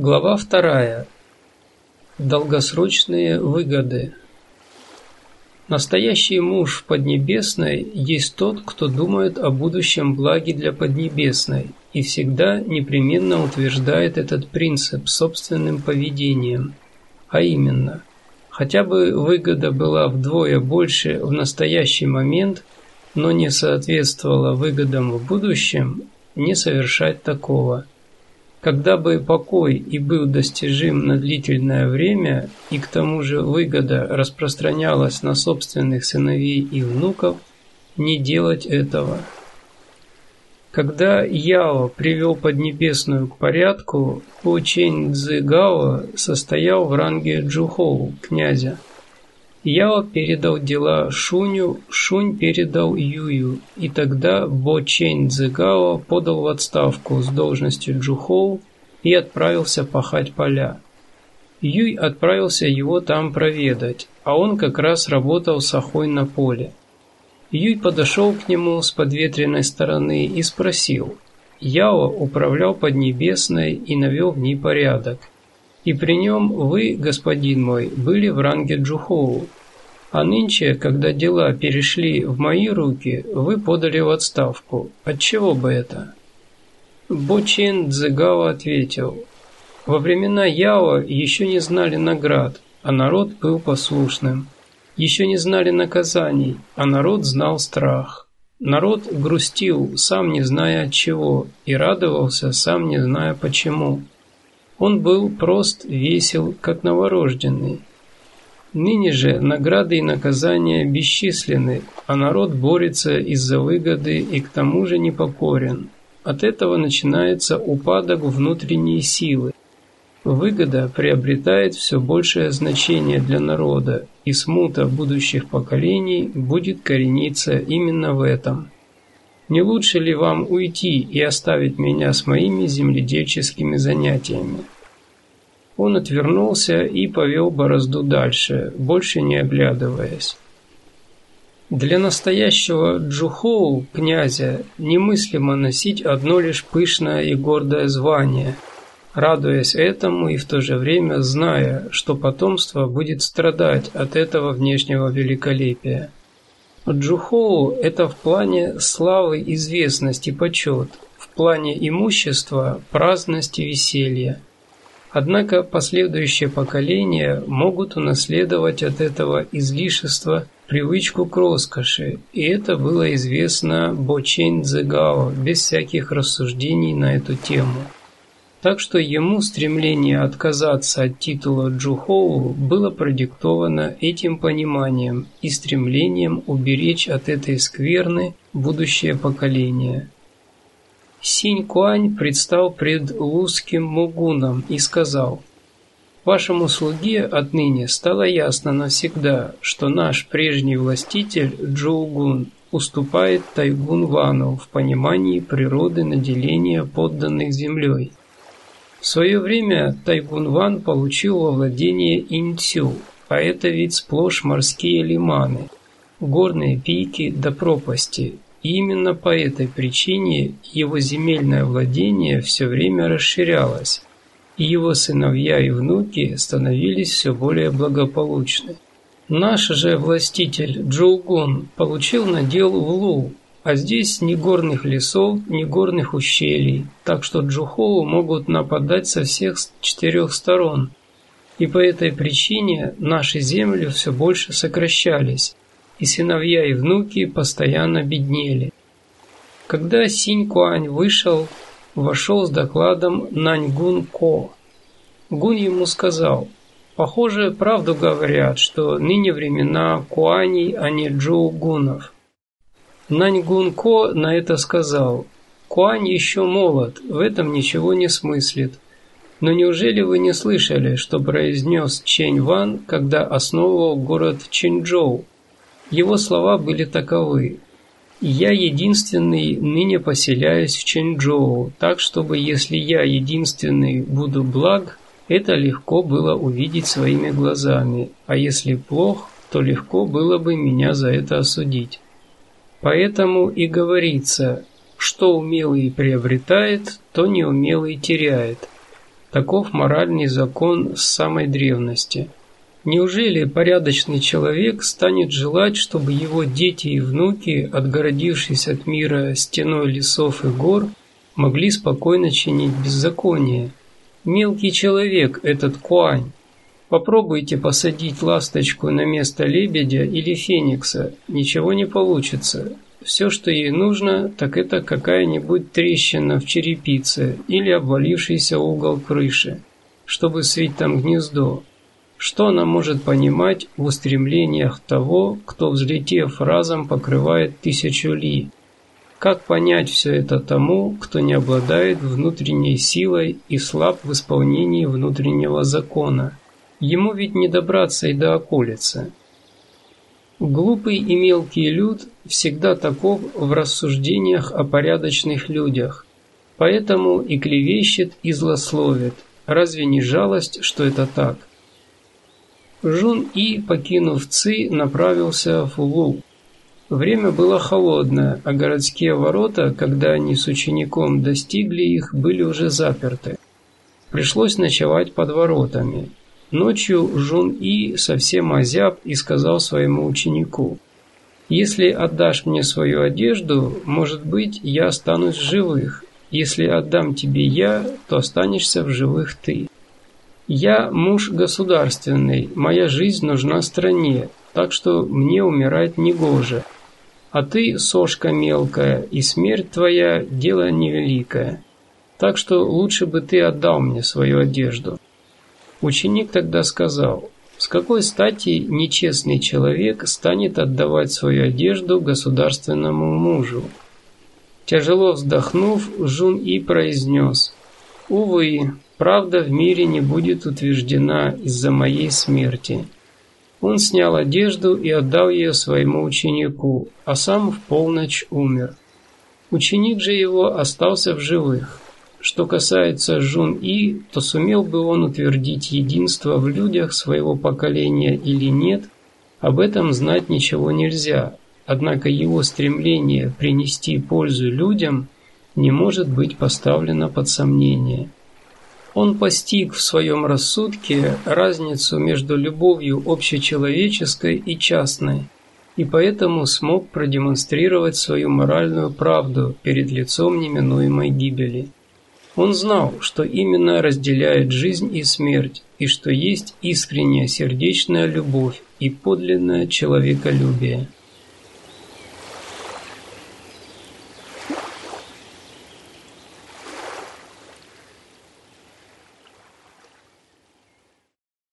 Глава вторая. Долгосрочные выгоды. Настоящий муж в Поднебесной есть тот, кто думает о будущем благе для Поднебесной и всегда непременно утверждает этот принцип собственным поведением, а именно, хотя бы выгода была вдвое больше в настоящий момент, но не соответствовала выгодам в будущем, не совершать такого – когда бы покой и был достижим на длительное время, и к тому же выгода распространялась на собственных сыновей и внуков, не делать этого. Когда Яо привел Поднебесную к порядку, Ху Чэнь Цзыгао состоял в ранге Джухоу, князя. Яо передал дела Шуню, Шунь передал Юю, и тогда Бо Чэнь Цзэгао подал в отставку с должностью Джухоу и отправился пахать поля. Юй отправился его там проведать, а он как раз работал с на поле. Юй подошел к нему с подветренной стороны и спросил. Яо управлял Поднебесной и навел в ней порядок – и при нем вы, господин мой, были в ранге Джухоу. А нынче, когда дела перешли в мои руки, вы подали в отставку. Отчего бы это?» Бочин Цзыгао ответил, «Во времена Яо еще не знали наград, а народ был послушным. Еще не знали наказаний, а народ знал страх. Народ грустил, сам не зная от чего, и радовался, сам не зная почему. Он был прост, весел, как новорожденный. Ныне же награды и наказания бесчисленны, а народ борется из-за выгоды и к тому же непокорен. От этого начинается упадок внутренней силы. Выгода приобретает все большее значение для народа, и смута будущих поколений будет корениться именно в этом. Не лучше ли вам уйти и оставить меня с моими земледельческими занятиями?» Он отвернулся и повел борозду дальше, больше не оглядываясь. Для настоящего Джухоу, князя, немыслимо носить одно лишь пышное и гордое звание, радуясь этому и в то же время зная, что потомство будет страдать от этого внешнего великолепия. Джухоу – это в плане славы, известности, почет, в плане имущества, праздности, веселья. Однако последующие поколения могут унаследовать от этого излишества привычку к роскоши, и это было известно Бочень Цзэгао без всяких рассуждений на эту тему. Так что ему стремление отказаться от титула Джухоу было продиктовано этим пониманием и стремлением уберечь от этой скверны будущее поколение. Синь Куань предстал пред Лузским Мугуном и сказал, «Вашему слуге отныне стало ясно навсегда, что наш прежний властитель Джоугун уступает Тайгун Вану в понимании природы наделения подданных землей. В свое время Тайгун-Ван получил во владение Инцю, а это ведь сплошь морские лиманы, горные пики до пропасти, именно по этой причине его земельное владение все время расширялось, и его сыновья и внуки становились все более благополучны. Наш же властитель Джоугун получил надел в Лу, а здесь ни горных лесов, ни горных ущелий, так что Джухоу могут нападать со всех четырех сторон. И по этой причине наши земли все больше сокращались, и сыновья и внуки постоянно беднели. Когда Синь Куань вышел, вошел с докладом Наньгун Ко. Гун ему сказал, «Похоже, правду говорят, что ныне времена Куаней, а не Джоу Гунов». Наньгун Ко на это сказал, «Куань еще молод, в этом ничего не смыслит. Но неужели вы не слышали, что произнес Чэнь Ван, когда основывал город Чэньчжоу? Его слова были таковы. «Я единственный ныне поселяюсь в Чэньчжоу, так чтобы если я единственный буду благ, это легко было увидеть своими глазами, а если плох, то легко было бы меня за это осудить». Поэтому и говорится, что умелый приобретает, то неумелый теряет. Таков моральный закон с самой древности. Неужели порядочный человек станет желать, чтобы его дети и внуки, отгородившись от мира стеной лесов и гор, могли спокойно чинить беззаконие? Мелкий человек этот Куань. Попробуйте посадить ласточку на место лебедя или феникса, ничего не получится. Все, что ей нужно, так это какая-нибудь трещина в черепице или обвалившийся угол крыши, чтобы свить там гнездо. Что она может понимать в устремлениях того, кто, взлетев разом, покрывает тысячу ли? Как понять все это тому, кто не обладает внутренней силой и слаб в исполнении внутреннего закона? Ему ведь не добраться и до околицы. Глупый и мелкий люд всегда таков в рассуждениях о порядочных людях, поэтому и клевещет, и злословит. Разве не жалость, что это так? Жун И, покинув Ци, направился в Лу. Время было холодное, а городские ворота, когда они с учеником достигли их, были уже заперты. Пришлось ночевать под воротами. Ночью Жун И совсем озяб и сказал своему ученику, «Если отдашь мне свою одежду, может быть, я останусь в живых. Если отдам тебе я, то останешься в живых ты. Я муж государственный, моя жизнь нужна стране, так что мне умирать не гоже. А ты сошка мелкая, и смерть твоя – дело невеликое. Так что лучше бы ты отдал мне свою одежду». Ученик тогда сказал, с какой стати нечестный человек станет отдавать свою одежду государственному мужу? Тяжело вздохнув, Жун И произнес, «Увы, правда в мире не будет утверждена из-за моей смерти». Он снял одежду и отдал ее своему ученику, а сам в полночь умер. Ученик же его остался в живых. Что касается Жун И, то сумел бы он утвердить единство в людях своего поколения или нет, об этом знать ничего нельзя, однако его стремление принести пользу людям не может быть поставлено под сомнение. Он постиг в своем рассудке разницу между любовью общечеловеческой и частной, и поэтому смог продемонстрировать свою моральную правду перед лицом неминуемой гибели. Он знал, что именно разделяет жизнь и смерть, и что есть искренняя сердечная любовь и подлинное человеколюбие.